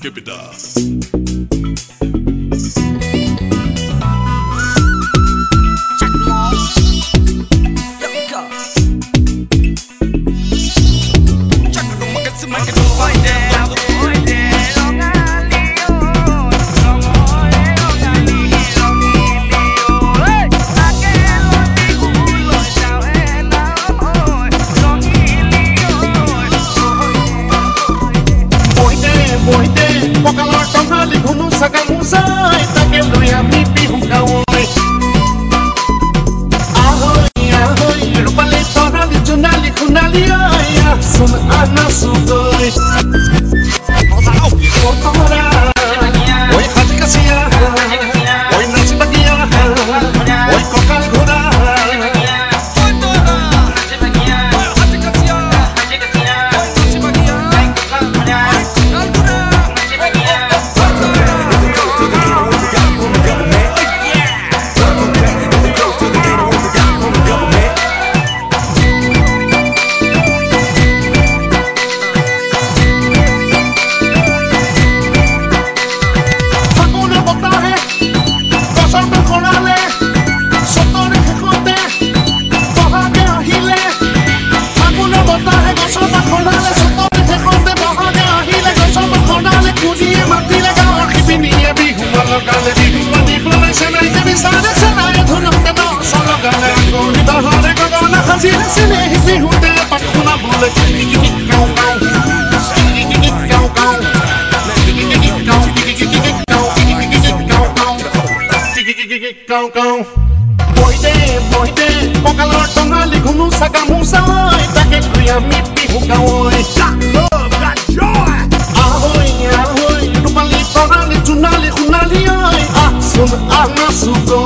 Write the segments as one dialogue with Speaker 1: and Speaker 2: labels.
Speaker 1: Keep it up.
Speaker 2: Moide, pokalar tanghali ghunu saga musai take loya mi bihu kaoi Ahoy ahoy rupale tanghali junali khunali aya sun ana sudoi Otora Oi E Pakuna bule Kau kau Kau kau Moide, moide, pokalar tongali ghunu saga musai take kuya mi bihu kaoi Ahoy, ana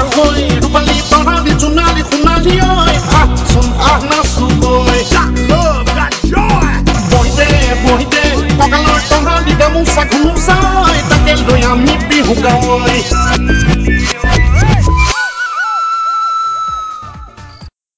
Speaker 2: boy